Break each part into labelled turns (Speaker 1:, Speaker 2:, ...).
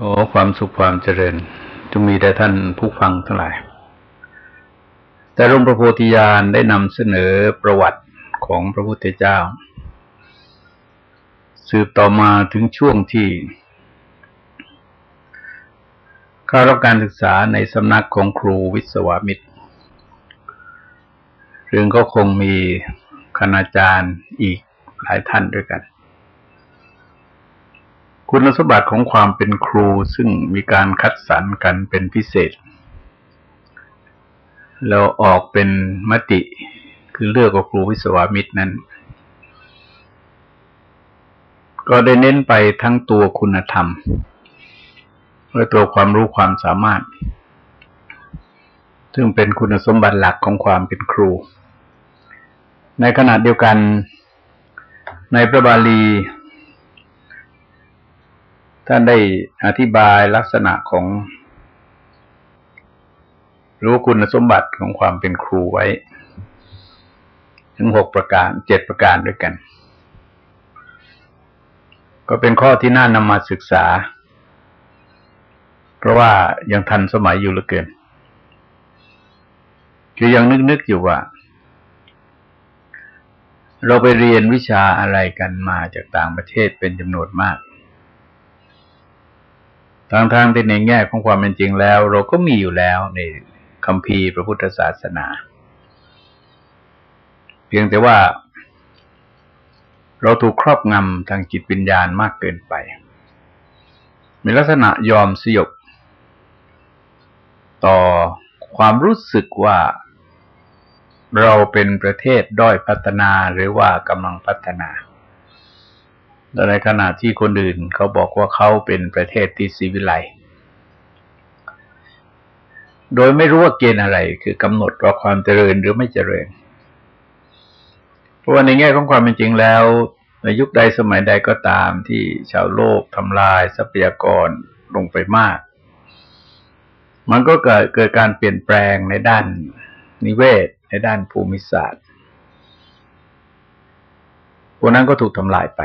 Speaker 1: โอ้ความสุขความเจริญจงมีแด่ท่านผู้ฟังทั้งหลาย แต่หลวงพระโพธิญาณได้นำเสนอประวัติของพระพุทธเจ้า สืบต่อมาถึงช่วงที่เข้ารับการศึกษาในสำนักของครูวิศวามิตรเรื่องก็คงมีคณาจารย์อีกหลายท่านด้วยกัน คุณสมบัติของความเป็นครูซึ่งมีการคัดสรรกันเป็นพิเศษ แล้วออกเป็นมติคือเลือกกับครูวิศวามิตรนั้น ก็ได้เน้นไปทั้งตัวคุณธรรมและตัวความรู้ความสามารถ ซึ่งเป็นคุณสมบัติหลักของความเป็นครู ในขณะเดียวกันในพระบาลี ท่านได้อธิบายลักษณะของ รู้คุณสมบัติของความเป็นครูไว้ ถึงหกประการเจ็ดประการด้วยกัน ก็เป็นข้อที่น่านำมาศึกษา เพราะว่ายังทันสมัยอยู่เหลือเกิน คือยังนึกๆอยู่ว่า เราไปเรียนวิชาอะไรกันมาจากต่างประเทศเป็นจำนวนมาก ทางทางที่ในแง่ของความเป็นจริงแล้ว เราก็มีอยู่แล้วในคำพีพระพุทธศาสนา เพียงแต่ว่า เราถูกครอบงำทางจิตวิญญาณมากเกินไป มีลักษณะยอมสยบ ต่อความรู้สึกว่าเราเป็นประเทศด้อยพัฒนาหรือว่ากำลังพัฒนา แต่ในขณะที่คนอื่นเขาบอกว่าเขาเป็นประเทศที่สีวิไลโดยไม่รู้ว่าเกณฑ์อะไร คือกำหนดว่าความเจริญหรือไม่เจริญ เพราะว่าในแง่ของความเป็นจริงแล้ว ในยุคใดสมัยใดก็ตามที่ชาวโลกทำลายทรัพยากรลงไปมาก มันก็เกิดเกิดการเปลี่ยนแปลงในด้านนิเวศ ในด้านภูมิศาสตร์พวกนั้นก็ถูกทำลายไป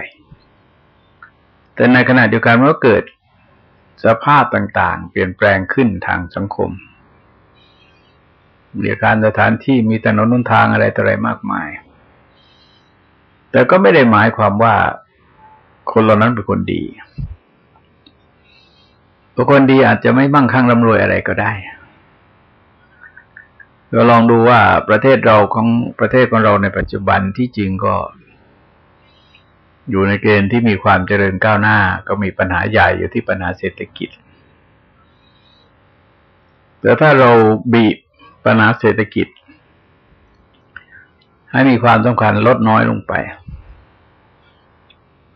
Speaker 1: แต่ในขณะเดียวกันมันก็เกิดสภาพต่างๆ เปลี่ยนแปลงขึ้นทางสังคมมีการสถานที่มีถนนนุนทางอะไรต่ออะไรมากมาย แต่ก็ไม่ได้หมายความว่าคนเหล่านั้นเป็นคนดีบุคคลดีอาจจะไม่มั่งคั่งร่ำรวยอะไรก็ได้เราลองดูว่าประเทศเราของประเทศของเราในปัจจุบันที่จริงก็ อยู่ในเกณฑ์ที่มีความเจริญก้าวหน้า ก็มีปัญหาใหญ่อยู่ที่ปัญหาเศรษฐกิจ แต่ถ้าเราบีบปัญหาเศรษฐกิจ ให้มีความสำคัญลดน้อยลงไป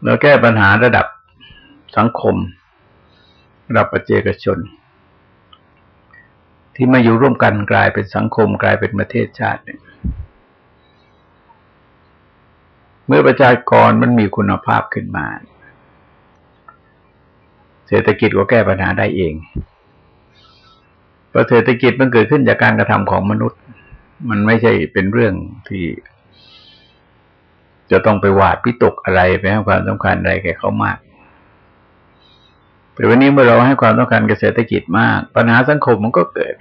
Speaker 1: แล้วแก้ปัญหาระดับสังคม ระดับประเจกชน ที่มาอยู่ร่วมกันกลายเป็นสังคมกลายเป็นประเทศชาติเนี่ย เมื่อประชากรมันมีคุณภาพขึ้นมา เศรษฐกิจก็แก้ปัญหาได้เองเพราะเศรษฐกิจมันเกิดขึ้นจากการกระทำของมนุษย์ มันไม่ใช่เป็นเรื่องที่ จะต้องไปหวาดพิตกอะไรไปให้ความสำคัญอะไรแก่เขามากแต่วันนี้เมื่อเราให้ความต้องการเกษตรกิจมาก ปัญหาสังคมมันก็เกิด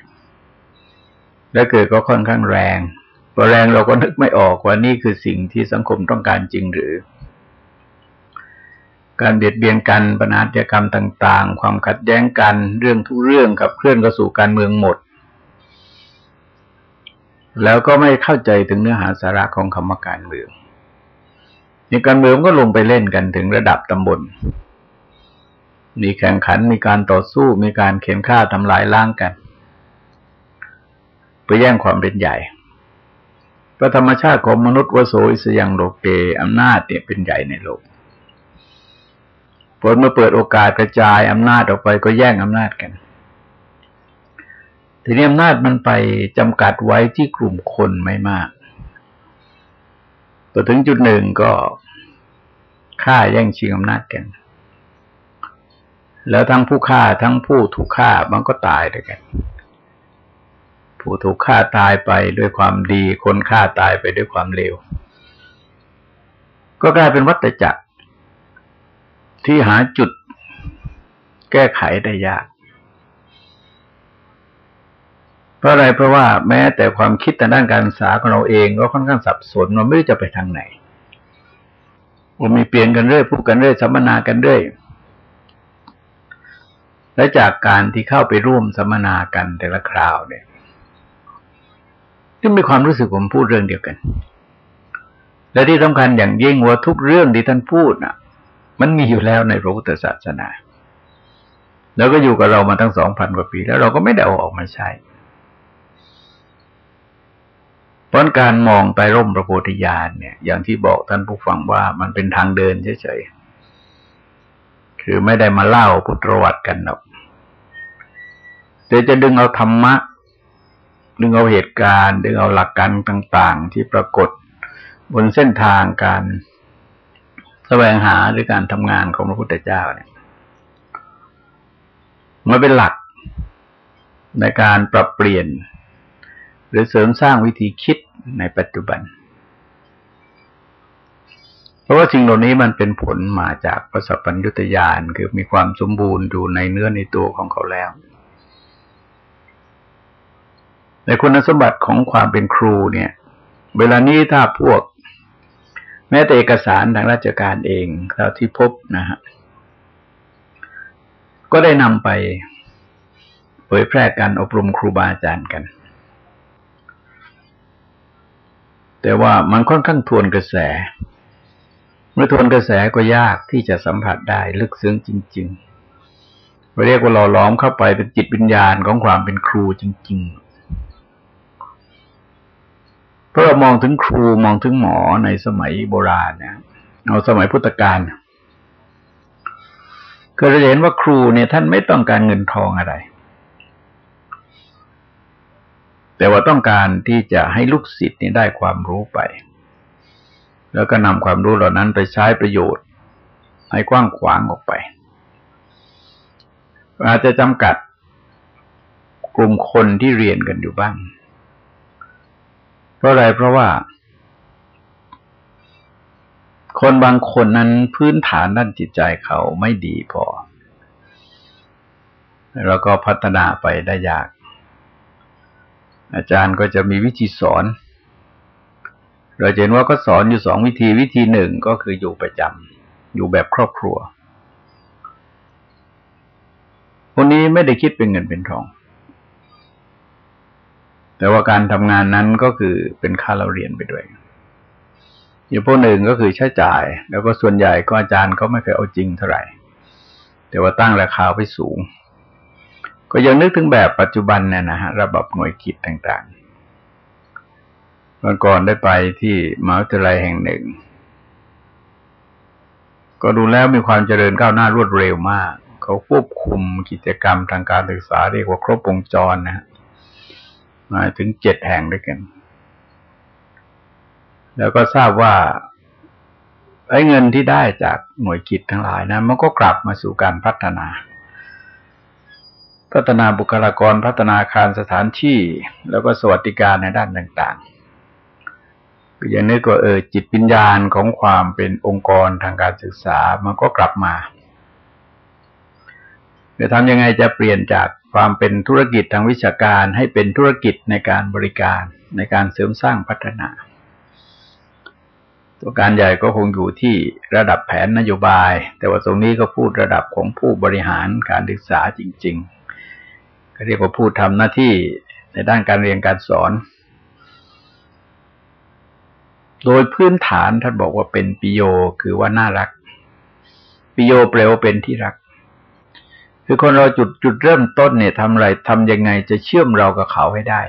Speaker 1: และเกิดก็ค่อนข้างแรง พอแรงเราก็นึกไม่ออกว่านี่คือสิ่งที่สังคมต้องการจริงหรือ การเบียดเบียนกันปัญหาจกรรมต่าง ๆ ความขัดแย้งกันเรื่องทุกเรื่องกับเคลื่อนก็สู่การเมืองหมด แล้วก็ไม่เข้าใจถึงเนื้อหาสาระของคำว่าการเมืองในการเมืองก็ลงไปเล่นกันถึงระดับตำบล มีแข่งขัน มีการต่อสู้ มีการเข็นฆ่าทำลายล้างกันเพื่อแย่งความเป็นใหญ่ พระธรรมชาติของมนุษย์วโสอิสยังโลกเกอำนาจเนี่ยเป็นใหญ่ในโลกผลเมื่อเปิดโอกาสกระจายอำนาจออกไปก็แย่งอำนาจกัน ทีนี้อำนาจมันไปจำกัดไว้ที่กลุ่มคนไม่มากพอถึงจุดหนึ่งก็ฆ่าแย่งชิงอำนาจกัน แล้วทั้งผู้ฆ่าทั้งผู้ถูกฆ่ามันก็ตายด้วยกัน ผู้ถูกฆ่าตายไปด้วยความดี คนฆ่าตายไปด้วยความเลว ก็กลายเป็นวัฏจักร ที่หาจุดแก้ไขได้ยาก เพราะอะไรเพราะว่าแม้แต่ความคิดทางด้านการศึกษาของเราเองก็ค่อนข้างสับสนเราไม่รู้จะไปทางไหนมันมีเปลี่ยนกันเรื่อยพูดกันเรื่อยสัมมนากันเรื่อยและจากการที่เข้าไปร่วมสัมมนากันแต่ละคราวเนี่ย ที่มีความรู้สึกผมพูดเรื่องเดียวกัน และที่สำคัญอย่างยิ่งว่าทุกเรื่องที่ท่านพูดน่ะ มันมีอยู่แล้วในพระพุทธศาสนา แล้วก็อยู่กับเรามาตั้งสองพันกว่าปี แล้วเราก็ไม่ได้เอาออกมาใช้เพราะการมองไปร่มพระโพธิญาณเนี่ย อย่างที่บอกท่านผู้ฟังว่ามันเป็นทางเดินเฉยๆ คือไม่ได้มาเล่าพุทธประวัติกันหรอกแต่จะดึงเอาธรรมะ ดึงเอาเหตุการณ์ ดึงเอาหลักการต่างๆ ที่ปรากฏบนเส้นทางการแสวงหาหรือการทำงานของพระพุทธเจ้าเนี่ยมาเป็นหลักในการปรับเปลี่ยน หรือเสริมสร้างวิธีคิดในปัจจุบัน เพราะว่าสิ่งเหล่านี้มันเป็นผลมาจากประสบปัญญุตยานคือมีความสมบูรณ์อยู่ในเนื้อในตัวของเขาแล้ว ในคุณสมบัติของความเป็นครูเนี่ย เวลานี้ถ้าพวก แม้แต่เอกสารทางราชการเองเท่าที่พบนะฮะก็ได้นำไปเผยแพร่การอบรมครูบาอาจารย์กัน แต่ว่ามันค่อนข้างทวนกระแส เมื่อทวนกระแสก็ยากที่จะสัมผัสได้ลึกซึ้งจริงๆเราเรียกว่าหล่อล้อมเข้าไปเป็นจิตวิญญาณของความเป็นครูจริง ๆ ราะเรามองถึงครูมองถึงหมอในสมัยโบราณเนี่ยเอาสมัยพุทธกาลก็เราเห็นว่าครูเนี่ยท่านไม่ต้องการเงินทองอะไร แต่ว่าต้องการที่จะให้ลูกศิษย์นี่ได้ความรู้ไป แล้วก็นำความรู้เหล่านั้นไปใช้ประโยชน์ ให้กว้างขวางออกไป อาจจะจำกัดกลุ่มคนที่เรียนกันอยู่บ้าง เพราะอะไรเพราะว่า คนบางคนนั้นพื้นฐานด้านจิตใจเขาไม่ดีพอ แล้วก็พัฒนาไปได้ยาก อาจารย์ก็จะมีวิธีสอน เราเห็นว่าก็สอนอยู่สองวิธีวิธีหนึ่งก็คืออยู่ประจำอยู่แบบครอบครัวคนนี้ไม่ได้คิดเป็นเงินเป็นทอง แต่ว่าการทำงานนั้นก็คือเป็นค่าเราเรียนไปด้วยอยู่พวกหนึ่งก็คือใช้จ่าย แล้วก็ส่วนใหญ่ก็อาจารย์เขาไม่เคยเอาจริงเท่าไหร่ แต่ว่าตั้งราคาไปสูง ก็ยังนึกถึงแบบปัจจุบันเนี่ยนะฮะระบบหน่วยกิจต่างๆเมื่อก่อนได้ไปที่มหาวิทยาลัยแห่งหนึ่ง ก็ดูแล้วมีความเจริญก้าวหน้ารวดเร็วมาก เขาควบคุมกิจกรรมทางการศึกษาเรียกว่าครบวงจรนะฮะ มาถึงเจ็ดแห่งด้วยกัน แล้วก็ทราบว่าไอ้เงินที่ได้จากหน่วยกิจทั้งหลายนะมันก็กลับมาสู่การพัฒนา พัฒนาบุคลากรพัฒนาคารสถานที่ แล้วก็สวัสดิการในด้านต่างๆก็อย่างนี้ก็เออจิตปัญญาของความเป็นองค์กรทางการศึกษามันก็กลับมาจะทำยังไงจะเปลี่ยนจาก ความเป็นธุรกิจทางวิชาการให้เป็นธุรกิจในการบริการในการเสริมสร้างพัฒนา ตัวการใหญ่ก็คงอยู่ที่ระดับแผนนโยบาย แต่ว่าตรงนี้ก็พูดระดับของผู้บริหารการศึกษาจริง ๆ ก็เรียกว่าผู้ทำหน้าที่ในด้านการเรียนการสอน โดยพื้นฐานท่านบอกว่าเป็นปิโยคือว่าน่ารัก ปิโยแปลว่าเป็นที่รัก คือคนเราจุดจุดเริ่มต้นเนี่ยทำอะไรทำยังไงจะเชื่อมเรากับเขาให้ได้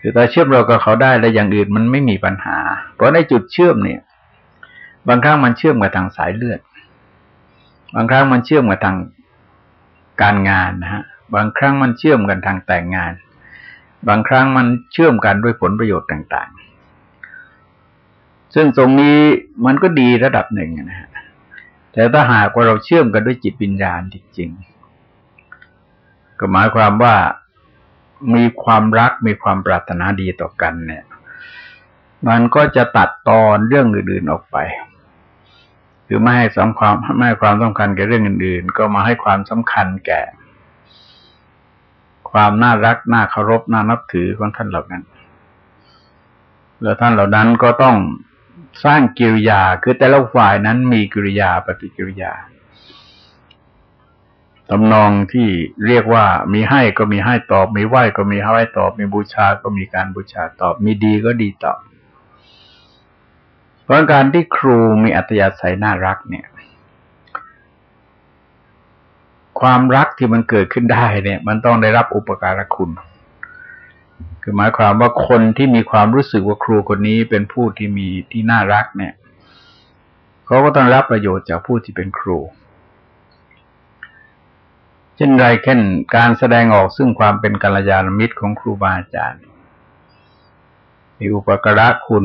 Speaker 1: คือถ้าเชื่อมเรากับเขาได้แล้วอย่างอื่นมันไม่มีปัญหา เพราะในจุดเชื่อมเนี่ย บางครั้งมันเชื่อมกับทางสายเลือด บางครั้งมันเชื่อมกับทางการงานนะฮะ บางครั้งมันเชื่อมกันทางแต่งงาน บางครั้งมันเชื่อมกันด้วยผลประโยชน์ต่าง ๆ ซึ่งตรงนี้มันก็ดีระดับหนึ่งนะฮะ แต่ถ้าหากว่าเราเชื่อมกันด้วยจิตวิญญาณจริงๆก็หมายความว่ามีความรักมีความปรารถนาดีต่อกันเนี่ย มันก็จะตัดตอนเรื่องอื่นๆออกไป คือไม่ให้สำความไม่ให้ความสำคัญแก่เรื่องอื่น ๆ ก็มาให้ความสำคัญแก่ ความน่ารักน่าเคารพน่านับถือของท่านเหล่านั้น แล้วท่านเหล่านั้นก็ต้อง สร้างกิริยาคือแต่ละฝ่ายนั้นมีกิริยาปฏิกิริยาตำนองที่เรียกว่ามีให้ก็มีให้ตอบ มีไหว้ก็มีให้ตอบ มีบูชาก็มีการบูชาตอบ มีดีก็ดีตอบ เพราะการที่ครูมีอัตยาศัยน่ารักเนี่ย ความรักที่มันเกิดขึ้นได้เนี่ย มันต้องได้รับอุปการะคุณ คือหมายความว่าคนที่มีความรู้สึกว่าครูคนนี้เป็นผู้ที่มีที่น่ารักเนี่ยเขาก็ต้องรับประโยชน์จากผู้ที่เป็นครู เช่นไรเช่นการแสดงออกซึ่งความเป็นกัลยาณมิตรของครูบาอาจารย์มีอุปการะคุณ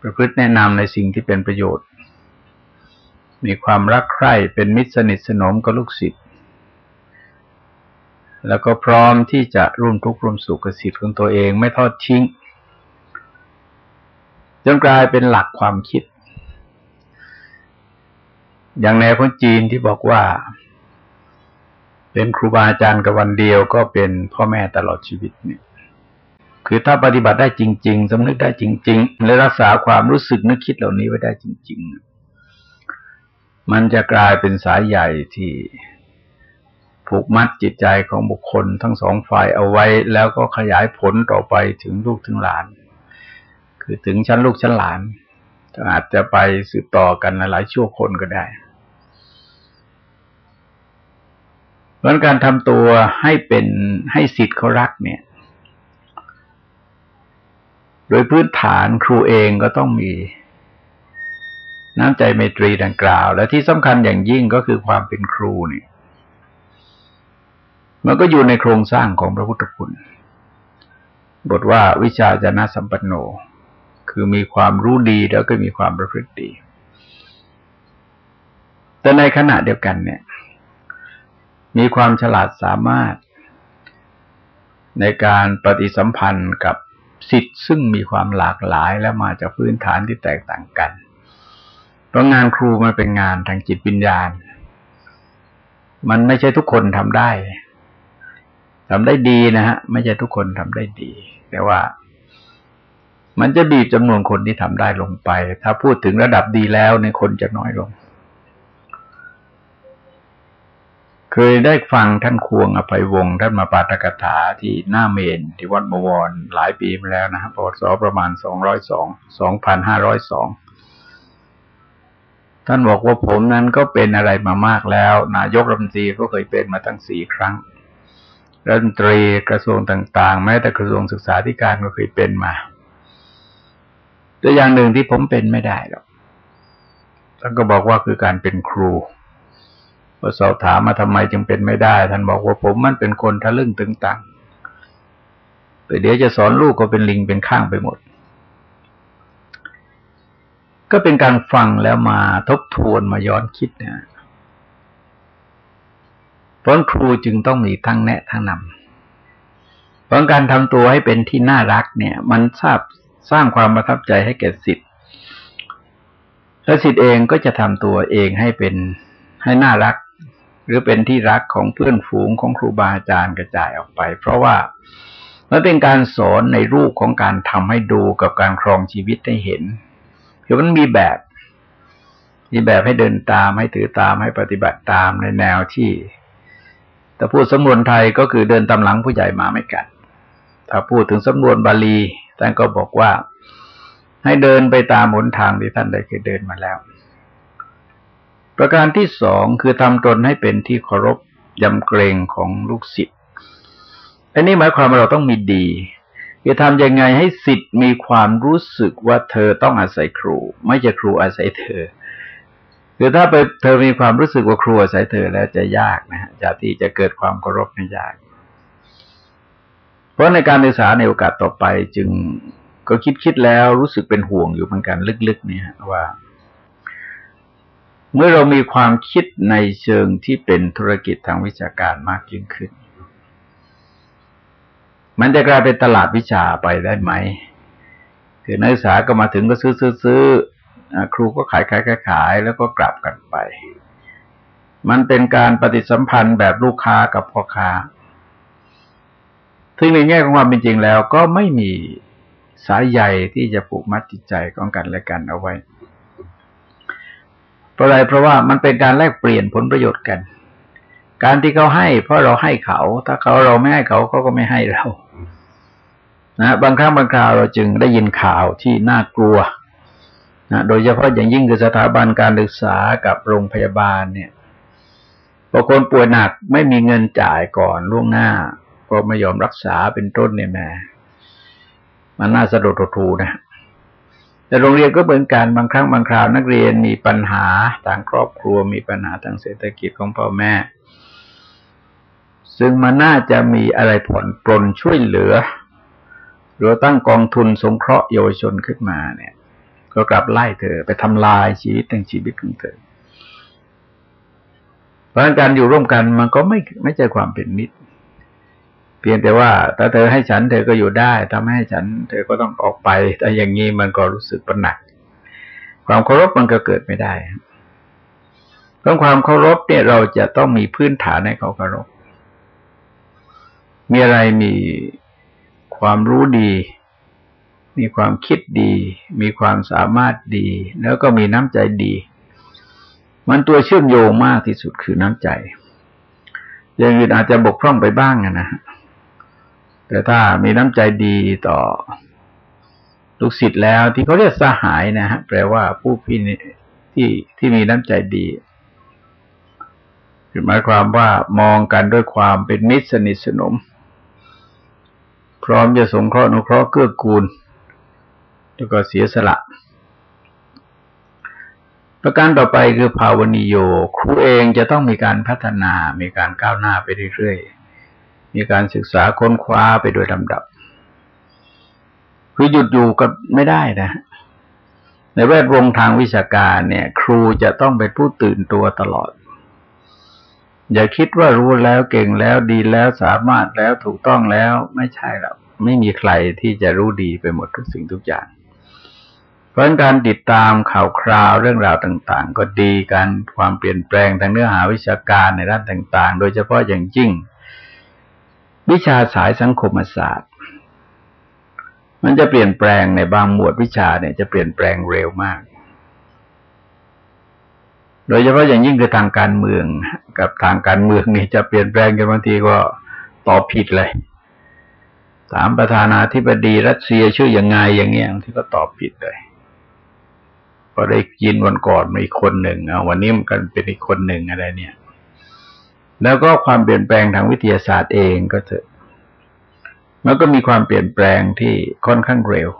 Speaker 1: ประพฤติแนะนำในสิ่งที่เป็นประโยชน์ มีความรักใคร่เป็นมิตรสนิทสนมกับลูกศิษย์ แล้วก็พร้อมที่จะร่วมทุกข์ร่วมสุขกับศิษย์ของตัวเองไม่ทอดทิ้งจนกลายเป็นหลักความคิด อย่างแนวของจีนที่บอกว่า เป็นครูบาอาจารย์กับวันเดียวก็เป็นพ่อแม่ตลอดชีวิตเนี่ย คือถ้าปฏิบัติได้จริง ๆสำนึกได้จริง ๆ และรักษาความรู้สึกนึกคิดเหล่านี้ไว้ได้จริง ๆ มันจะกลายเป็นสายใหญ่ที่ ผูกมัดจิตใจของบุคคลทั้งสองฝ่ายเอาไว้ แล้วก็ขยายผลต่อไปถึงลูกถึงหลาน คือถึงชั้นลูกชั้นหลานอาจจะไปสืบต่อกันหลายชั่วคนก็ได้ราะการทำตัวให้เป็นให้สิทธิ์เขารักเนี่ย โดยพื้นฐานครูเองก็ต้องมีน้ำใจเมตรีดังกล่าว และที่สำคัญอย่างยิ่งก็คือความเป็นครูเนี่ย มันก็อยู่ในโครงสร้างของพระพุทธคุณ บทว่าวิชาจนะสัมปันโน คือมีความรู้ดีแล้วก็มีความประพฤติดี แต่ในขณะเดียวกันเนี่ย มีความฉลาดสามารถ ในการปฏิสัมพันธ์กับสิทธิ์ซึ่งมีความหลากหลายและมาจากพื้นฐานที่แตกต่างกัน เพราะงานครูมันเป็นงานทางจิตวิญญาณ มันไม่ใช่ทุกคนทำได้ ทำได้ดีนะฮะ ไม่ใช่ทุกคนทำได้ดี แต่ว่า มันจะบีบจำนวนคนที่ทำได้ลงไป ถ้าพูดถึงระดับดีแล้วในคนจะน้อยลง เคยได้ฟังท่านควงอภัยวงศ์ท่านมาปาตกถาที่หน้าเมน ที่วัดบวรหลายปีมาแล้วนะครับปศประมาณสองร้อยสองสองพันห้าร้อยสองท่านบอกว่าผมนั้นก็เป็นอะไรมามากแล้ว นายกรัฐมนตรีก็เคยเป็นมาตั้งสี่ครั้ง รัฐมนตรีกระทรวงต่าง ๆ แม้แต่กระทรวงศึกษาธิการก็เคยเป็นมา แต่อย่างหนึ่งที่ผมเป็นไม่ได้หรอกท่านก็บอกว่าคือการเป็นครูพอสอบถามมาทำไมจึงเป็นไม่ได้ ท่านบอกว่าผมมันเป็นคนทะลึ่งตึงตังไปเดี๋ยวจะสอนลูกก็เป็นลิงเป็นข้างไปหมด ก็เป็นการฟังแล้วมาทบทวนมาย้อนคิดนะ เพราะครูจึงต้องมีทั้งแนะทั้งนำเพราะการทำตัวให้เป็นที่น่ารักเนี่ย มันทราบสร้างความประทับใจให้แก่สิทธิ์และสิทธิ์เองก็จะทำตัวเองให้เป็นให้น่ารัก หรือเป็นที่รักของเพื่อนฝูงของครูบาอาจารย์กระจายออกไป เพราะว่ามันเป็นการสอนในรูปของการทำให้ดูกับการครองชีวิตให้เห็นคือมันมีแบบ มีแบบให้เดินตามให้ถือตามให้ปฏิบัติตามในแนวที่ ถ้าพูดสำนวนไทยก็คือเดินตามหลังผู้ใหญ่มาไม่กัด ถ้าพูดถึงสำนวนบาลีท่านก็บอกว่า ให้เดินไปตามหนทางที่ท่านได้เคยเดินมาแล้ว ประการที่สองคือทำตนให้เป็นที่เคารพยำเกรงของลูกศิษย์ อันนี้หมายความว่าเราต้องมีดีจะทำยังไงให้ศิษย์มีความรู้สึกว่าเธอต้องอาศัยครู ไม่ใช่ครูอาศัยเธอ คือถ้าไปเธอมีความรู้สึกว่าครูอาศัยเธอแล้วจะยากนะฮะจะที่จะเกิดความเคารพนี่ยาก เพราะในการศึกษาในโอกาสต่อไปจึงก็คิดคิดแล้วรู้สึกเป็นห่วงอยู่เหมือนกันลึกๆ เนี่ยว่า เมื่อเรามีความคิดในเชิงที่เป็นธุรกิจทางวิชาการมากยิ่งขึ้น มันจะกลายเป็นตลาดวิชาไปได้ไหมคือนักศึกษาก็มาถึงก็ซื้อซื้อซื้อ ครูก็ขายขายขายขายแล้วก็กลับกันไป มันเป็นการปฏิสัมพันธ์แบบลูกค้ากับพ่อค้าซึ่งในแง่ของความเป็นจริงแล้วก็ไม่มีสายใยที่จะผูกมัดจิตใจของกันและกันเอาไว้ เพราะอะไรเพราะว่ามันเป็นการแลกเปลี่ยนผลประโยชน์กัน การที่เขาให้ เพราะเราให้เขา ถ้าเขาเราไม่ให้เขาเขาก็ไม่ให้เรา นะ บางครั้งบางคราวเราจึงได้ยินข่าวที่น่ากลัว นะโดยเฉพาะอย่างยิ่งคือสถาบันการศึกษากับโรงพยาบาลเนี่ยพอคนป่วยหนักไม่มีเงินจ่ายก่อนล่วงหน้า ก็ไม่ยอมรักษาเป็นต้นเนี่ยแม่มันน่าสะดุดทูนะแต่โรงเรียนก็เหมือนกันบางครั้งบางคราวนักเรียนมีปัญหาทางครอบครัวมีปัญหาทางเศรษฐกิจของพ่อแม่ ซึ่งมันน่าจะมีอะไรผ่อนปลนช่วยเหลือ หรือตั้งกองทุนสงเคราะห์เยาวชนขึ้นมาเนี่ย ก็กลับไล่เธอ ไปทำลายชีวิตทั้งชีวิตของเธอ เพราะการอยู่ร่วมกันมันก็ไม่ไม่ใช่ความเป็นมิตร เพียงแต่ว่า ถ้าเธอให้ฉันเธอก็อยู่ได้ถ้าไม่ให้ฉัน เธอก็ต้องออกไปแต่อย่างนี้มันก็รู้สึกปัญหนัก ความเคารพมันก็เกิดไม่ได้เพราะความเคารพเนี่ยเราจะต้องมีพื้นฐานให้เขาเคารพมีอะไรมีความรู้ดี มีความคิดดี มีความสามารถดี แล้วก็มีน้ำใจดี มันตัวเชื่อมโยงมากที่สุดคือน้ำใจ อย่างอื่นอาจจะบกพร่องไปบ้างนะฮะแต่ถ้ามีน้ำใจดีต่อลูกศิษย์แล้วที่เขาเรียกสหายนะฮะแปลว่าผู้พี่ที่ที่มีน้ำใจดีหมายความว่ามองกันด้วยความเป็นมิตรสนิทสนม พร้อมจะสงเคราะห์นุเคราะห์เกื้อกูล แล้วก็เสียสละ ประการต่อไปคือภาวนิโย ครูเองจะต้องมีการพัฒนา มีการก้าวหน้าไปเรื่อยๆ มีการศึกษาค้นคว้าไปโดยลำดับ คือหยุดอยู่ก็ไม่ได้นะ ในแวดวงทางวิชาการเนี่ย ครูจะต้องเป็นผู้ตื่นตัวตลอดอย่าคิดว่ารู้แล้วเก่งแล้วดีแล้วสามารถแล้วถูกต้องแล้วไม่ใช่หรอกไม่มีใครที่จะรู้ดีไปหมดทุกสิ่งทุกอย่าง เพราะการติดตามข่าวคราวเรื่องราวต่าง ๆ ก็ดีการความเปลี่ยนแปลงทางเนื้อหาวิชาการในด้านต่าง ๆ โดยเฉพาะอย่างยิ่ง วิชาสายสังคมศาสตร์ มันจะเปลี่ยนแปลงในบางหมวดวิชาเนี่ยจะเปลี่ยนแปลงเร็วมาก โดยเฉพาะอย่างยิ่งคือทางการเมืองกับทางการเมืองนี่จะเปลี่ยนแปลงกันบางทีก็ตอบผิดเลยถามประธานาธิบดีรัสเซียชื่อยังไงอย่างเงี้ยบางทีก็ตอบผิดเลย พอได้ยินวันก่อนมีคนหนึ่งเอาวันนี้มันกันเป็นอีกคนหนึ่งอะไรเนี่ย แล้วก็ความเปลี่ยนแปลงทางวิทยาศาสตร์เองก็เถอะมันก็มีความเปลี่ยนแปลงที่ค่อนข้างเร็ว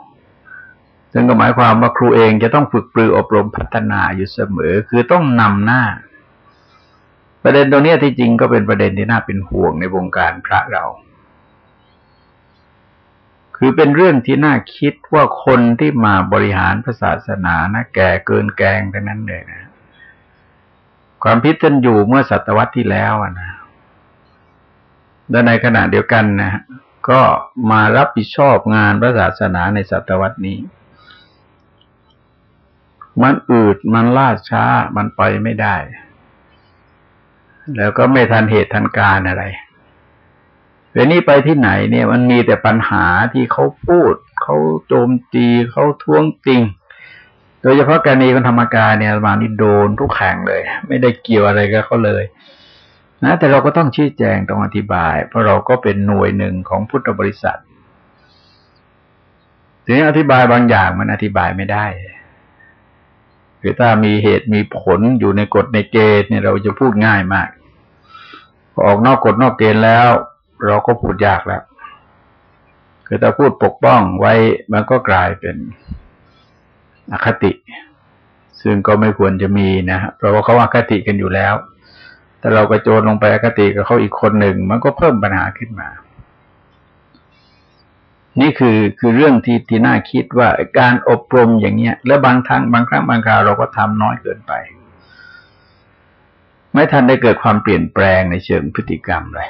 Speaker 1: ซึ่งก็หมายความว่าครูเองจะต้องฝึกปรืออบรมพัฒนาอยู่เสมอ คือต้องนำหน้า ประเด็นตรงนี้ที่จริงก็เป็นประเด็นที่น่าเป็นห่วงในวงการพระเรา คือเป็นเรื่องที่น่าคิดว่าคนที่มาบริหารศาสนานะแก่เกินแกงทั้งนั้นเลยนะ ความพิจารอยู่เมื่อศตวรรษที่แล้วนะและในขณะเดียวกันนะก็มารับผิดชอบงานพระศาสนาในศตวรรษนี้ มันอืดมันล่าช้ามันไปไม่ได้ แล้วก็ไม่ทันเหตุทันการอะไร เวนี้ไปที่ไหนเนี่ยมันมีแต่ปัญหาที่เขาพูดเขาโจมตีเขาท้วงติง โดยเฉพาะการณีของธรรมกายเนี่ยมานี่โดนทุกแข่งเลย ไม่ได้เกี่ยวอะไรกับเขาเลย นะ แต่เราก็ต้องชี้แจงต้องอธิบาย เพราะเราก็เป็นหน่วยหนึ่งของพุทธบริษัทถึงอธิบายบางอย่างมันอธิบายไม่ได้คือถ้ามีเหตุมีผลอยู่ในกฎในเกณฑ์เนี่ยเราจะพูดง่ายมากออกนอกกฎนอกเกณฑ์แล้ว เราก็พูดยากแล้ว คือถ้าพูดปกป้องไว้มันก็กลายเป็นอคติ ซึ่งก็ไม่ควรจะมีนะเพราะว่าเขาอคติกันอยู่แล้ว แต่เรากระโจนลงไปอคติกับเขาอีกคนหนึ่ง มันก็เพิ่มปัญหาขึ้นมา นี่คือคือเรื่องที่ที่น่าคิดว่าการอบรมอย่างเนี้ย และบางครั้งบางครั้งบางคราวเราก็ทำน้อยเกินไป ไม่ทันได้เกิดความเปลี่ยนแปลงในเชิงพฤติกรรมเลย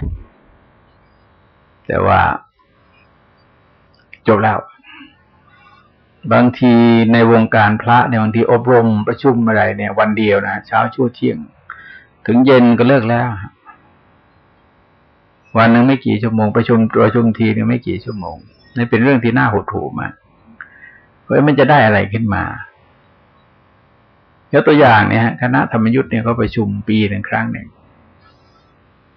Speaker 1: แต่ว่า จบแล้ว บางทีในวงการพระเนี่ยบางทีอบรมประชุมอะไรเนี่ย วันเดียวนะเช้าชั่วเที่ยง ถึงเย็นก็เลิกแล้ว วันหนึ่งไม่กี่ชั่วโมงประชุมประชุมทีนึงไม่กี่ชั่วโมงนี่เป็นเรื่องที่น่าหดหู่มากเพราะมันจะได้อะไรขึ้นมายกตัวอย่างเนี่ยฮะคณะธรรมยุทธ์เนี่ยเขาประชุมปีหนึ่งครั้งหนึ่ง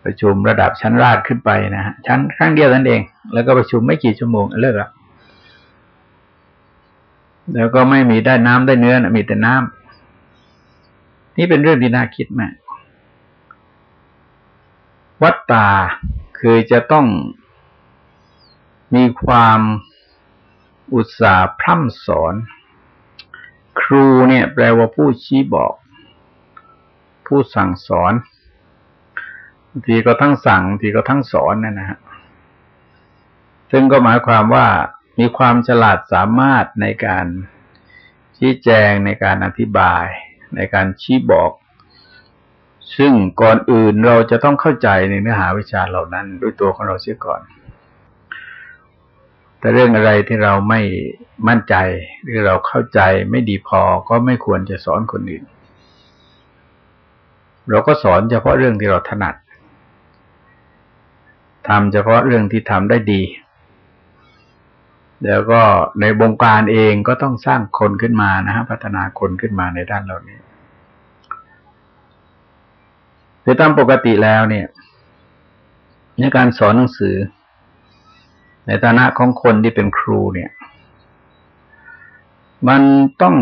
Speaker 1: ประชุมระดับชั้นราชขึ้นไปนะฮะชั้นครั้งเดียวนั่นเอง แล้วก็ประชุมไม่กี่ชั่วโมงเลิกแล้วแล้วก็ไม่มีได้น้ำได้เนื้อนะมีแต่น้ำนี่เป็นเรื่องที่น่าคิดมากวัตตาคือจะต้องมีความอุตสาห์พร่ำสอน ครูเนี่ย แปลว่าผู้ชี้บอก ผู้สั่งสอน ทีก็ทั้งสั่งทีก็ทั้งสอนนะนะฮะซึ่งก็หมายความว่ามีความฉลาดสามารถในการชี้แจงในการอธิบาย ในการชี้บอก ซึ่งก่อนอื่นเราจะต้องเข้าใจในเนื้อหาวิชาเหล่านั้น ด้วยตัวของเราเสียก่อน แต่เรื่องอะไรที่เราไม่มั่นใจหรือเราเข้าใจไม่ดีพอก็ไม่ควรจะสอนคนอื่น เราก็สอนเฉพาะเรื่องที่เราถนัด ทำเฉพาะเรื่องที่ทำได้ดี แล้วก็ในวงการเองก็ต้องสร้างคนขึ้นมานะฮะพัฒนาคนขึ้นมาในด้านเหล่านี้คือตามปกติแล้วเนี่ย ในการสอนหนังสือ ในฐานะของคนที่เป็นครูเนี่ย มันต้อง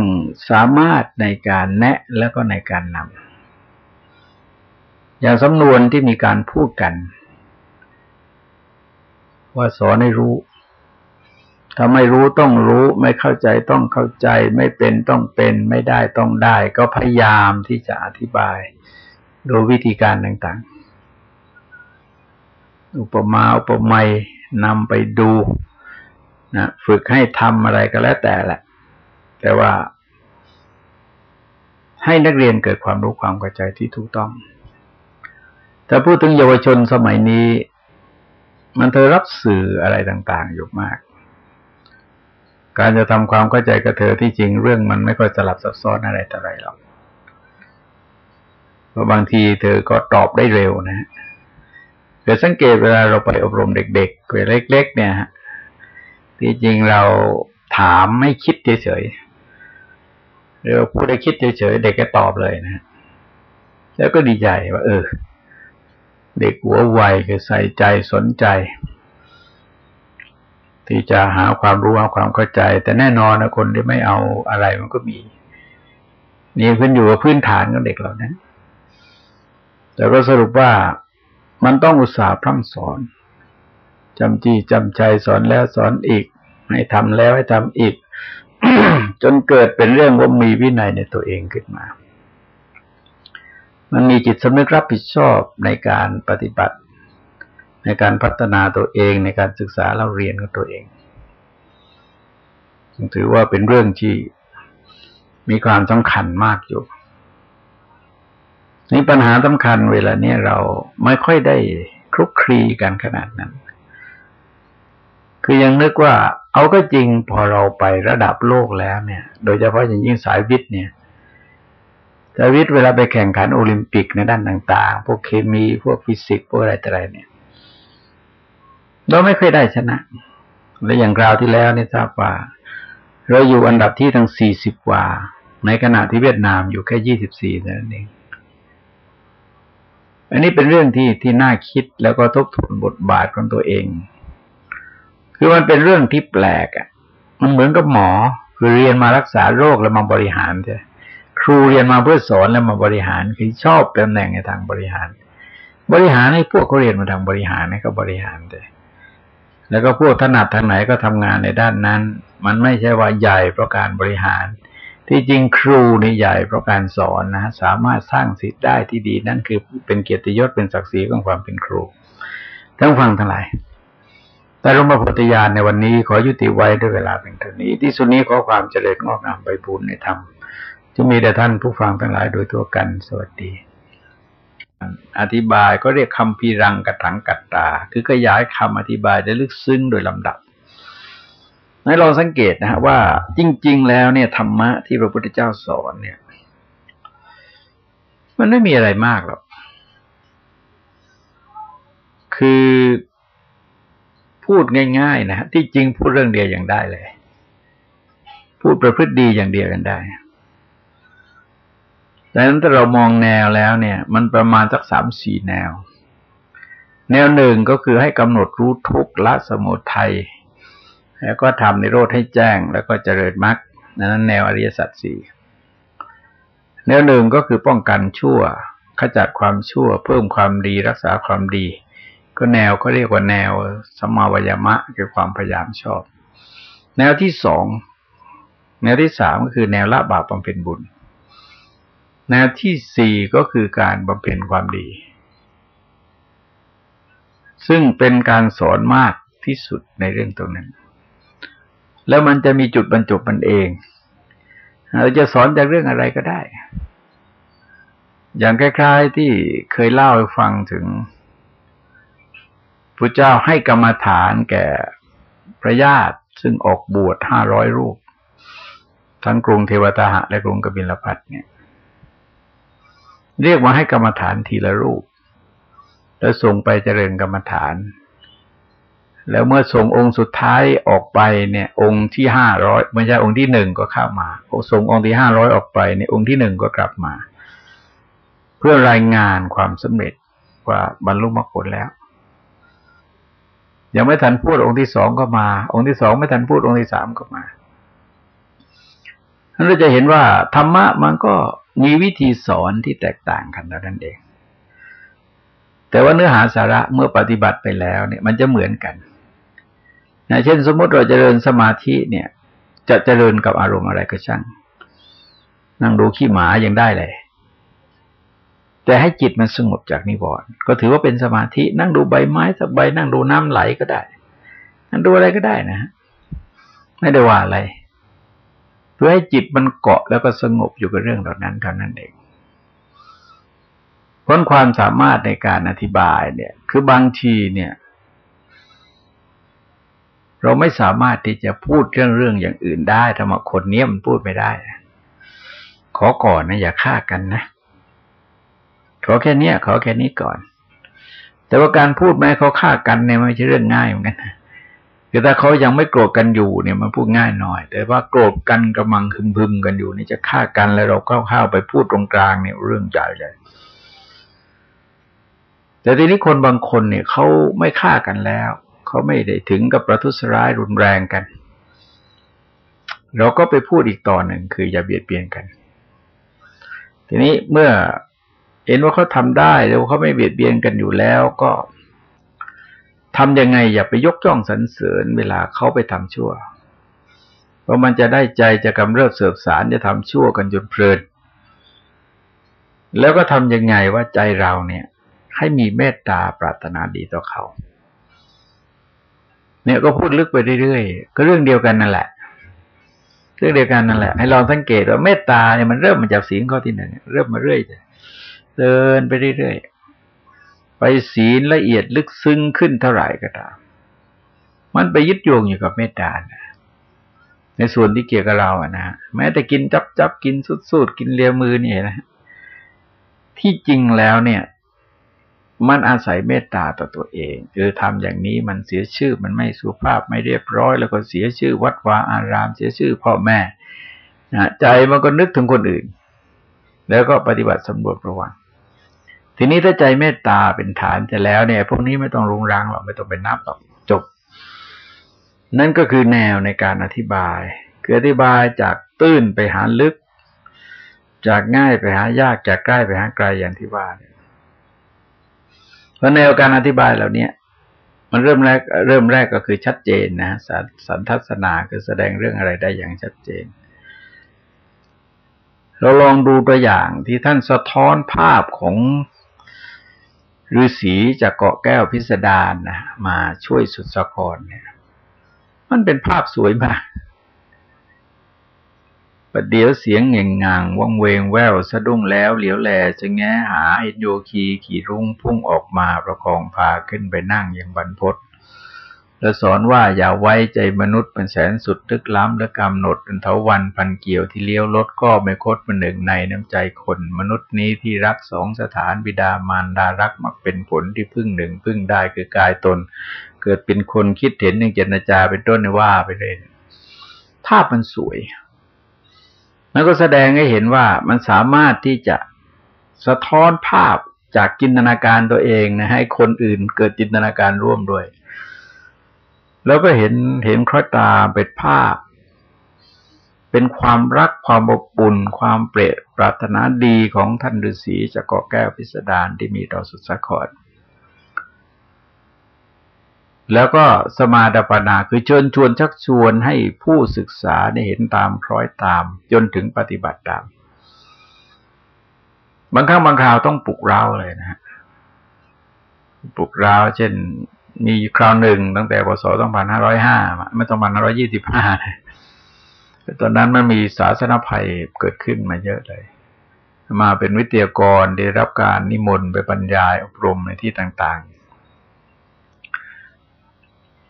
Speaker 1: สามารถในการแนะแล้วก็ในการนำอย่างสำนวนที่มีการพูดกัน ว่าสอนให้รู้ ถ้าไม่รู้ต้องรู้ ไม่เข้าใจต้องเข้าใจ ไม่เป็นต้องเป็น ไม่ได้ต้องได้ ก็พยายามที่จะอธิบาย โดยวิธีการต่างๆ อุปมาอุปไมยนำไปดูนะฝึกให้ทำอะไรก็แล้วแต่แหละ แต่ว่า ให้นักเรียนเกิดความรู้ความเข้าใจที่ถูกต้อง แต่พูดถึงเยาวชนสมัยนี้ มันเธอรับสื่ออะไรต่าง ๆ อยู่มาก การจะทำความเข้าใจกับเธอที่จริงเรื่องมันไม่ค่อยสลับซับซ้อนอะไรแต่ไรหรอกเพราะบางทีเธอก็ตอบได้เร็วนะเกิดสังเกตเวลาเราไปอบรมเด็กๆเล็ก ๆ เนี่ยฮะที่จริงเราถามไม่คิดเฉยๆหรือพูดได้คิดเฉยๆเด็กก็ตอบเลยนะแล้วก็ดีใจว่า เออ เด็กหัวไวคือใส่ใจสนใจ ที่จะหาความรู้หาความเข้าใจ แต่แน่นอนนะคนที่ไม่เอาอะไรมันก็มี นี่ขึ้นอยู่กับพื้นฐานของเด็กเหล่านั้นแต่ก็สรุปว่ามันต้องอุตสาห์พร่ำสอนจำจี้จำใจสอนแล้วสอนอีก ให้ทำแล้วให้ทำอีก จนเกิดเป็นเรื่องว่ามีวินัยในตัวเองขึ้นมา มันมีจิตสำนึกรับผิดชอบในการปฏิบัติ ในการพัฒนาตัวเองในการศึกษาเล่าเรียนของตัวเองถือว่าเป็นเรื่องที่มีความสำคัญมากอยู่นี่ปัญหาสำคัญเวลาเนี้ยเราไม่ค่อยได้คลุกคลีกันขนาดนั้น คือยังนึกว่า เอาก็จริงพอเราไประดับโลกแล้วเนี่ย โดยเฉพาะอย่างยิ่งสายวิทย์เนี่ย สาวิทย์เวลาไปแข่งขันโอลิมปิกในด้านต่างๆ พวกเคมี พวกฟิสิกส์ พวกอะไรต่ออะไรเนี่ย เราไม่เคยได้ชนะ และอย่างคราวที่แล้วเนี่ยทราบว่า เราอยู่อันดับที่ทั้งสี่สิบกว่า ในขณะที่เวียดนามอยู่แค่ยี่สิบสี่นั่นเอง อันนี้เป็นเรื่องที่ที่น่าคิดแล้วก็ทบทวนบทบาทของตัวเอง คือมันเป็นเรื่องที่แปลกอะ มันเหมือนกับหมอ คือเรียนมารักษาโรคแล้วมาบริหารใช่ รูเรียนมาเพื่อสอนแล้วมาบริหารคือชอบตำแหน่งในทางบริหาร บริหารให้พวกเขาเรียนมาทางบริหารให้เขาบริหารเลยแล้วก็พวกถนัดทางไหนก็ทำงานในด้านนั้น มันไม่ใช่ว่าใหญ่เพราะการบริหาร ที่จริงครูนี่ใหญ่เพราะการสอนนะสามารถสร้างสิทธิ์ได้ที่ดีนั่นคือเป็นเกียรติยศเป็นศักดิ์ศรีของความเป็นครูทั้งฟังทั้งหลายแต่รมพุทธญาณในวันนี้ขอยุติไว้ด้วยเวลาเป็นเท่านี้ ที่สุดนี้ขอความเจริญงอกงามไปบูรณในธรรม จะมีแด่ท่านผู้ฟังทั้งหลายโดยตัวกันสวัสดี อธิบายก็เรียกคำพีรังกระถังกัตตา คือขยายคำอธิบายได้ลึกซึ้งโดยลำดับให้ลองสังเกตนะฮะว่าจริง ๆ แล้วเนี่ยธรรมะที่พระพุทธเจ้าสอนเนี่ย มันไม่มีอะไรมากหรอก คือพูดง่าย ๆ นะที่จริงพูดเรื่องเดียวอย่างได้เลย พูดประพฤติดีอย่างเดียวกันได้ ดังนั้นถ้าเรามองแนวแล้วเนี่ย มันประมาณสักสามสี่แนว แนวหนึ่งก็คือให้กำหนดรู้ทุกข์ละสมุทัยแล้วก็ทำในโรธให้แจ้ง แล้วก็เจริญมรรคนั้นแนวอริยสัจสี่แนวหนึ่งก็คือป้องกันชั่ว ขจัดความชั่ว เพิ่มความดีรักษาความดี ก็แนวเขาเรียกว่าแนวสมาวยามะคือความพยายามชอบ แนวที่สองแนวที่สามก็คือแนวละบาปบำเพ็ญบุญ แนวที่สี่ก็คือการบำเพ็ญความดี ซึ่งเป็นการสอนมากที่สุดในเรื่องตรงนั้น แล้วมันจะมีจุดบรรจบมันเอง เราจะสอนจากเรื่องอะไรก็ได้ อย่างคล้ายๆที่เคยเล่าให้ฟังถึงพระเจ้าให้กรรมฐานแก่พระญาติซึ่งออกบวชห้าร้อยรูป ทั้งกรุงเทวตาหะและกรุงกบิลพัทเนี่ย เรียกมาให้กรรมฐานทีละรูป แล้วส่งไปเจริญกรรมฐาน แล้วเมื่อส่งองค์สุดท้ายออกไปเนี่ย องค์ที่ห้าร้อยไม่ใช่องค์ที่หนึ่งก็เข้ามาส่งองค์ที่ห้าร้อยออกไปเนี่ยองค์ที่หนึ่งก็กลับมา เพื่อรายงานความสำเร็จว่าบรรลุมรรคผลแล้วยังไม่ทันพูดองค์ที่สองก็มา องค์ที่สองไม่ทันพูดองค์ที่สามก็มาเราจะเห็นว่าธรรมะมันก็ มีวิธีสอนที่แตกต่างกันเท่านั้นเอง แต่ว่าเนื้อหาสาระเมื่อปฏิบัติไปแล้วเนี่ย มันจะเหมือนกันนะเช่น สมมติเราจเจริญสมาธิเนี่ย จะเจริญกับอารมณ์อะไรก็ช่าง นั่งดูขี้หมายังได้เลย แต่ให้จิตมันสงบจากนิวรณ์ก็ถือว่าเป็นสมาธิ นั่งดูใบไม้สักใบนั่งดูน้ำไหลก็ได้ นั่งดูอะไรก็ได้นะ ไม่ได้ว่าอะไร เพื่อให้จิตมันเกาะแล้วก็สงบอยู่กับเรื่องเหล่านั้นเท่านั้นเองพ้นความสามารถในการอธิบายเนี่ย คือบางทีเนี่ย เราไม่สามารถที่จะพูดเรื่องเรื่องอย่างอื่นได้ถ้ามาคนนี้มันพูดไม่ได้ ขอก่อนนะอย่าฆ่ากันนะขอแค่นี้ขอแค่นี้ก่อน แต่ว่าการพูดแม้เขาฆ่ากันเนี่ยไม่ใช่เรื่องง่ายเหมือนกัน คือถ้าเขายังไม่โกรธกันอยู่เนี่ยมันพูดง่ายหน่อย แต่ว่าโกรธกันกำลังคึมพึมกันอยู่นี่จะฆ่ากันแล้วเราเข้าๆไปพูดตรงกลางเนี่ยเรื่องใหญ่เลยแต่ทีนี้คนบางคนเนี่ยเขาไม่ฆ่ากันแล้วเขาไม่ได้ถึงกับประทุษร้ายรุนแรงกัน เราก็ไปพูดอีกต่อหนึ่งคืออย่าเบียดเบียนกัน ทีนี้เมื่อเห็นว่าเขาทำได้แล้วเขาไม่เบียดเบียนกันอยู่แล้วก็ ทำยังไงอย่าไปยกย่องสรรเสริญเวลาเขาไปทำชั่ว เพราะมันจะได้ใจจะกำเริบเสบสารจะทำชั่วกันจนเพลิน แล้วก็ทำยังไงว่าใจเราเนี่ย ให้มีเมตตาปรารถนาดีต่อเขา เนี่ยก็พูดลึกไปเรื่อยๆ ก็เรื่องเดียวกันนั่นแหละ เรื่องเดียวกันนั่นแหละ ให้ลองสังเกตว่าเมตตาเนี่ยมันเริ่มมาจากศีลข้อที่หนึ่งเริ่มมาเรื่อยเดินไปเรื่อยๆ ไปศีลละเอียดลึกซึ้งขึ้นเท่าไหร่ก็ตาม มันไปยึดโยงอยู่กับเมตตานะในส่วนที่เกี่ยวกับเราอะนะแม้แต่กินจับจับกินสุดๆกินเลียมือนี่นะที่จริงแล้วเนี่ย มันอาศัยเมตตาต่อตัวเองคือทำอย่างนี้มันเสียชื่อ มันไม่สุภาพไม่เรียบร้อย แล้วก็เสียชื่อ วัดวาอาราม เสียชื่อ พ่อแม่นะใจมันก็นึกถึงคนอื่น แล้วก็ปฏิบัติสำรวจระวัง ทีนี้ถ้าใจเมตตาเป็นฐานจะแล้วเนี่ย พวกนี้ไม่ต้องรุงรังหรอกไม่ต้องไปนับหรอกจบ นั่นก็คือแนวในการอธิบาย คืออธิบายจากตื้นไปหาลึก จากง่ายไปหายากจากใกล้ไปหาไกลอย่างที่ว่าเนี่ยเพราะแนวการอธิบายเหล่านี้มันเริ่มแรกเริ่มแรกก็คือชัดเจนนะสันทัศนาคือแสดงเรื่องอะไรได้อย่างชัดเจน เราลองดูตัวอย่างที่ท่านสะท้อนภาพของ ฤาษีจากเกาะแก้วพิสดารนะมาช่วยสุดสะครเนี่ย มันเป็นภาพสวยมากประเดี๋ยวเสียงเง่งงางว่องเวงแววสะดุ้งแล้วเหลียวแลจะแง้หาเห็นโยคีขี่รุ่งพุ่งออกมาประคองพาขึ้นไปนั่งอย่างบรรพศ และสอนว่าอย่าไว้ใจมนุษย์เป็นแสนสุดทึกล้ำและกำหนดเป็นเถาวันพันเกี่ยวที่เลี้ยวรถก็ไม่คดเป็นหนึ่งในน้ำใจคน มนุษย์นี้ที่รักสองสถานบิดามารดารักมักเป็นผลที่พึ่งหนึ่งพึ่งได้คือกายตน เกิดเป็นคนคิดเห็นหนึ่งเจตนาจาเป็นต้นว่าไปเลยภาพมันสวยแล้วก็แสดงให้เห็นว่ามันสามารถที่จะสะท้อนภาพจากจินตนาการตัวเองนะให้คนอื่นเกิดจินตนาการร่วมด้วย แล้วก็เห็นเห็นคล้อยตาเป็นภาพ เป็นความรักความอบอุ่นความเปรตปรารถนาดีของท่านฤาษีจากเกาะแก้วพิสดารที่มีต่อสุสะครแล้วก็สมาดปนาคือเชิญชวนชักชวนให้ผู้ศึกษาได้เห็นตามคล้อยตาม จนถึงปฏิบัติตาม บางครั้งบางคราวต้องปลุกเร้าเลยนะฮะปลุกเร้าเช่น มีคราวหนึ่งตั้งแต่ปศ2505ไม่ต้อง2525 ตอนนั้นมันมีศาสนภัยเกิดขึ้นมาเยอะเลย มาเป็นวิทยากรได้รับการนิมนต์ไปบรรยายอบรมในที่ต่างๆ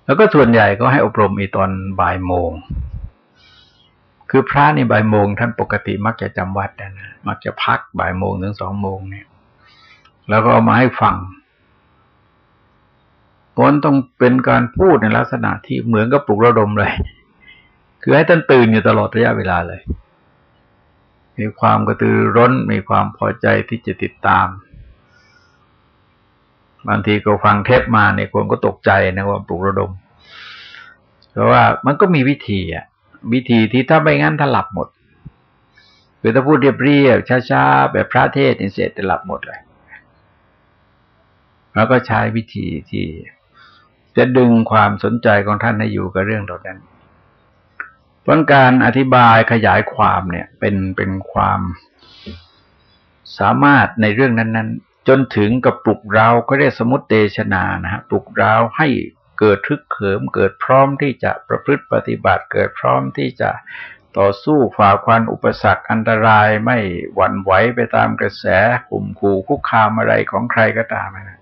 Speaker 1: แล้วก็ส่วนใหญ่ก็ให้อบรมอีตอนบ่ายโมง คือพระในบ่ายโมงท่านปกติมักจะจำวัดนะมักจะพักบ่ายโมงถึงสองโมงเนี่ย แล้วก็เอามาให้ฟัง ผลต้องเป็นการพูดในลักษณะที่เหมือนกับปลุกระดมเลย คือให้ท่านตื่นอยู่ตลอดระยะเวลาเลย มีความกระตือร้น มีความพอใจที่จะติดตาม บางทีก็ฟังเทปมาเนี่ยคนก็ตกใจนะว่าปลุกระดม เพราะว่ามันก็มีวิธีอะ วิธีที่ถ้าไม่งั้นถ้าหลับหมดคือถ้าพูดเรียบเรียบช้าๆ แบบพระเทศน์เสร็จจะหลับหมดเลย แล้วก็ใช้วิธีที่ จะดึงความสนใจของท่านให้อยู่กับเรื่องเหล่านั้นเพราะการอธิบายขยายความเนี่ย เป็นเป็นความสามารถในเรื่องนั้น ๆ จนถึงกับปลุกเราก็เรียกสมุตเตชนานะฮะปลุกเราให้เกิดทึกเขิม เกิดพร้อมที่จะประพฤติปฏิบัติ เกิดพร้อมที่จะต่อสู้ฝ่าควันอุปสรรคอันตรายไม่หวั่นไหวไปตามกระแสกลุ่มขู่คุกคามอะไรของใครก็ตามนะ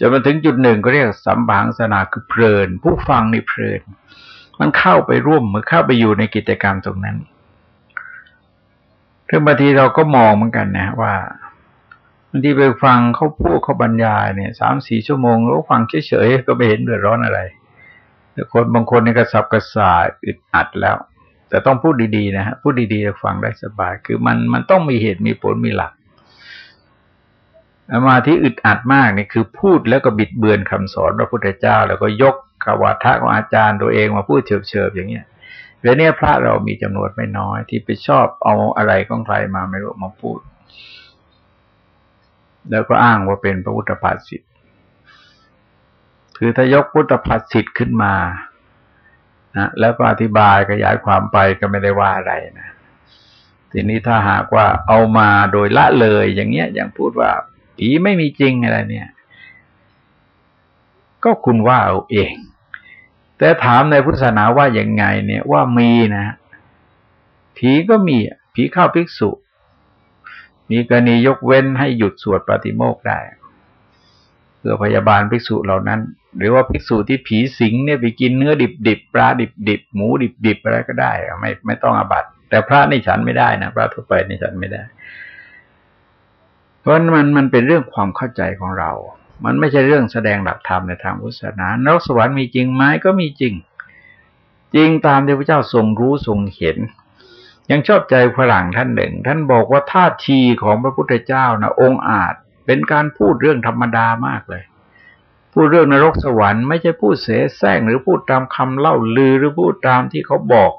Speaker 1: จะมาถึงจุดหนึ่งก็เรียกสัมบังสนาคือเพลิน ผู้ฟังนี่เพลิน มันเข้าไปร่วมมือเข้าไปอยู่ในกิจกรรมตรงนั้นถึงบางทีเราก็มองเหมือนกันนะว่าบางทีไปฟังเขาพูดเขาบรรยายเนี่ยสามสี่ชั่วโมงแล้วฟังเฉยๆก็ไม่เห็นเดือดร้อนอะไรแต่คนบางคนนี่กระสับกระส่ายอึดอัดแล้ว แต่ต้องพูดดีๆนะฮะพูดดีๆฟังได้สบาย คือมันมันต้องมีเหตุมีผลมีหลัก มาที่อึดอัดมากนี่คือพูดแล้วก็บิดเบือนคำสอนพระพุทธเจ้า แล้วก็ยกขวาทะของอาจารย์ตัวเองมาพูดเฉิบๆอย่างเงี้ยเรื่องนี้พระเรามีจำนวนไม่น้อย ที่ไปชอบเอาอะไรของใครมาไม่รู้มาพูด แล้วก็อ้างว่าเป็นพระพุทธภาษิตคือถ้ายกพุทธภาษิตขึ้นมานะแล้วก็อธิบายขยายความไปก็ไม่ได้ว่าอะไรนะทีนี้ถ้าหากว่าเอามาโดยละเลยอย่างเงี้ย อย่างพูดว่า ผีไม่มีจริงอะไรเนี่ย ก็คุณว่าเอาเอง แต่ถามในพุทธศาสนาว่าอย่างไง เนี่ยว่ามีนะ ผีก็มีผีเข้าภิกษุ มีกรณียกเว้นให้หยุดสวดปฏิโมกได้เพื่อพยาบาลภิกษุเหล่านั้น หรือว่าภิกษุที่ผีสิงเนี่ยไปกินเนื้อดิบๆปลาดิบๆหมูดิบๆอะไรก็ได้ ไม่ไม่ต้องอาบัตแต่พระนี่ฉันไม่ได้นะพระทั่วไปนี่ฉันไม่ได้ เพราะมันมันเป็นเรื่องความเข้าใจของเรา มันไม่ใช่เรื่องแสดงหลักธรรมในทางพุทธศาสนานรกสวรรค์มีจริงไหมก็มีจริง จริงตามที่พระเจ้าทรงรู้ทรงเห็น ยังชอบใจฝรั่งท่านหนึ่ง ท่านบอกว่าท่าทีของพระพุทธเจ้านะองค์อาจเป็นการพูดเรื่องธรรมดามากเลย พูดเรื่องนรกสวรรค์ไม่ใช่พูดเสแสร้งหรือพูดตามคำเล่าลือหรือพูดตามที่เขาบอก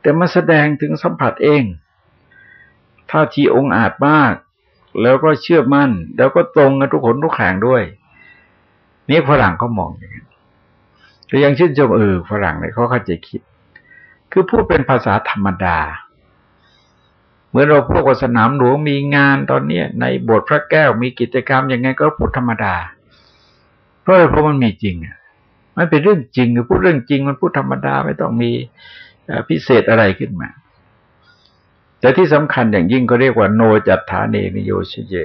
Speaker 1: แต่มาแสดงถึงสัมผัสเองท่าทีองค์อาจมาก แล้วก็เชื่อมั่น แล้วก็ตรงกันทุกคนทุกแข่งด้วย นี่ฝรั่งเขามองอย่างนี้แต่ยังชื่นชมเออฝรั่งเนี่ยเขาเข้าใจคิด คือพูดเป็นภาษาธรรมดา เมื่อเราพูดว่าสนามหลวงมีงานตอนเนี้ยในบทพระแก้วมีกิจกรรมยังไงก็พูดธรรมดา เพราะเพราะมันมีจริงอะมันเป็นเรื่องจริงคือพูดเรื่องจริงมันพูดธรรมดาไม่ต้องมีพิเศษอะไรขึ้นมา แต่ที่สำคัญอย่างยิ่งก็เรียกว่าโนจัตฐานเนนิโยชเย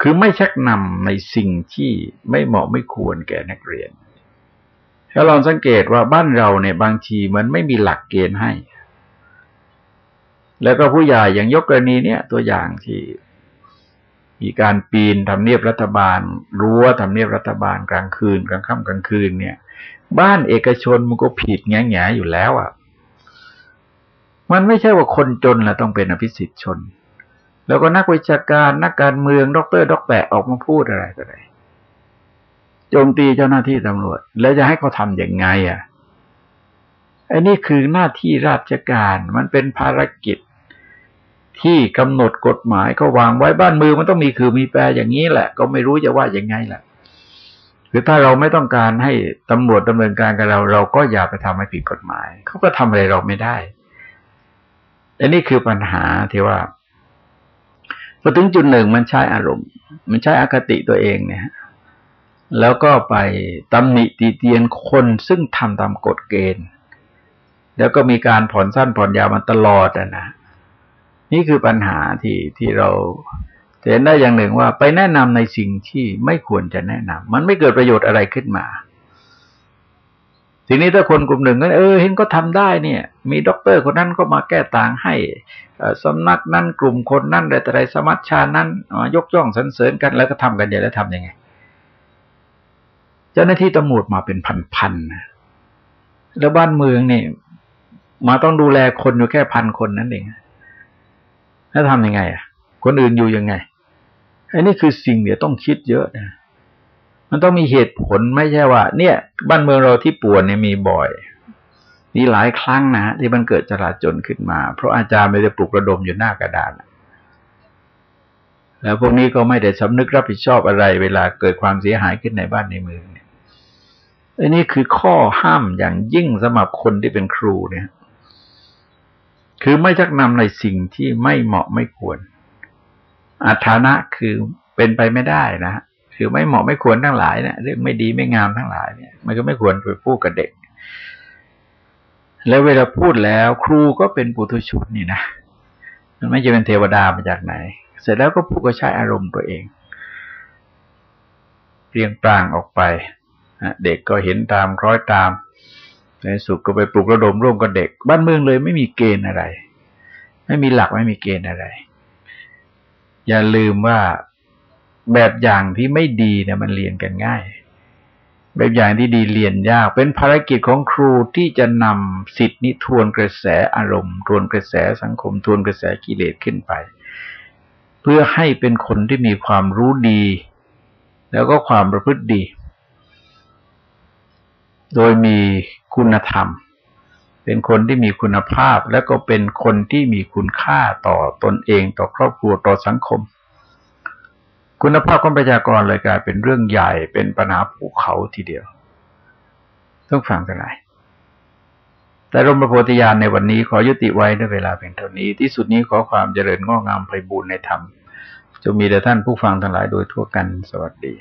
Speaker 1: คือไม่ชักนำในสิ่งที่ไม่เหมาะไม่ควรแก่นักเรียน ถ้าลองสังเกตว่าบ้านเราเนี่ยบางทีมันไม่มีหลักเกณฑ์ให้ แล้วก็ผู้ใหญ่อย่างยกกรณีเนี่ยตัวอย่างที่มีการปีนทำเนียบรัฐบาล รั้วทำเนียบรัฐบาลกลางคืนกลางค่ำกลางคืนเนี่ย บ้านเอกชนมันก็ผิดแง่แง่อยู่แล้วอะ มันไม่ใช่ว่าคนจนละต้องเป็นอภิสิทธิชน แล้วก็นักวิชาการนักการเมืองด็อกเตอร์ด็อกแปะออกมาพูดอะไรก็ได้โจมตีเจ้าหน้าที่ตำรวจ แล้วจะให้เขาทำอย่างไงอะไอ้นี่คือหน้าที่ราชการมันเป็นภารกิจที่กำหนดกฎหมายเขาวางไว้บ้านเมืองมันต้องมีคือมีแปรอย่างนี้แหละ ก็ไม่รู้จะว่าอย่างไงแหละคือถ้าเราไม่ต้องการให้ตำรวจดำเนินการกับเรา เราก็อย่าไปทำให้ผิดกฎหมายเขาก็ทำอะไรเราไม่ได้ อันนี้คือปัญหาที่ว่าพอถึงจุดหนึ่งมันใช้อารมณ์ มันใช้อคติตัวเองเนี่ย แล้วก็ไปตำหนิตีเตียนคนซึ่งทำตามกฎเกณฑ์ แล้วก็มีการผ่อนสั้นผ่อนยาวมาตลอดนะนี่คือปัญหาที่ที่เราเห็นได้อย่างหนึ่งว่าไปแนะนำในสิ่งที่ไม่ควรจะแนะนำมันไม่เกิดประโยชน์อะไรขึ้นมา ทีนี้ถ้าคนกลุ่มหนึ่งก็เออเห็นก็ทำได้เนี่ย มีด็อกเตอร์คนนั้นก็มาแก้ต่างให้สำนักนั้นกลุ่มคนนั้นอะไรแต่ไรสมัชชานั้นยกย่องสรรเสริญกันแล้วก็ทำกันใหญ่แล้วทำยังไง เจ้าหน้าที่ตำรวจมาเป็นพันๆนะแล้วบ้านเมืองเนี่ยมาต้องดูแลคนอยู่แค่พันคนนั้นเองแล้วทำยังไง อะ คนอื่นอยู่ยังไงอันนี้คือสิ่งเดี๋ยวต้องคิดเยอะนะ มันต้องมีเหตุผลไม่ใช่ว่า เนี่ย บ้านเมืองเราที่ป่วนเนี่ยมีบ่อยมีหลายครั้งนะ ที่มันเกิดจราจนขึ้นมา เพราะอาจารย์ไม่ได้ปลุกระดมอยู่หน้ากระดานแล้วพวกนี้ก็ไม่ได้สำนึกรับผิดชอบอะไร เวลาเกิดความเสียหายขึ้นในบ้านในเมืองเนี่ยอันนี้คือข้อห้ามอย่างยิ่งสำหรับคนที่เป็นครูเนี่ย คือไม่ชักนำในสิ่งที่ไม่เหมาะไม่ควรอัฐานะคือเป็นไปไม่ได้นะ คือไม่เหมาะไม่ควรทั้งหลายเนะี่ยเรื่องไม่ดีไม่งามทั้งหลายเนี่ย มันก็ไม่ควรไปพูดกับเด็ก แล้วเวลาพูดแล้ว ครูก็เป็นปุถุชนนี่นะมันไม่จะเป็นเทวดามาจากไหน เสร็จแล้วก็พูดก็ใช้อารมณ์ตัวเองเรียงปรางออกไปเด็กก็เห็นตามคล้อยตามในสุขก็ไปปลุกระดมร่วมกับเด็ก บ้านเมืองเลยไม่มีเกณฑ์อะไร ไม่มีหลักไม่มีเกณฑ์อะไร อย่าลืมว่า แบบอย่างที่ไม่ดีเนี่ยมันเรียนกันง่าย แบบอย่างที่ดีเรียนยาก เป็นภารกิจของครูที่จะนำสิทธินิทวนกระแสอารมณ์ ทวนกระแสสังคม ทวนกระแสกิเลสขึ้นไป เพื่อให้เป็นคนที่มีความรู้ดี แล้วก็ความประพฤติดี โดยมีคุณธรรม เป็นคนที่มีคุณภาพ และก็เป็นคนที่มีคุณค่าต่อตอนเอง ต่อครอบครัวต่อสังคม คุณภาพของประชากรเลยกลายเป็นเรื่องใหญ่เป็นปัญหาภูเขาทีเดียว ต้องฟังกันไหนแต่รมประโพธิญาณในวันนี้ขอยุติไว้ด้วยเวลาเพียงเท่านี้ ที่สุดนี้ขอความเจริญงอกงามไพบูรณ์ในธรรมจะมีแด่ท่านผู้ฟังทั้งหลายโดยทั่วกันสวัสดี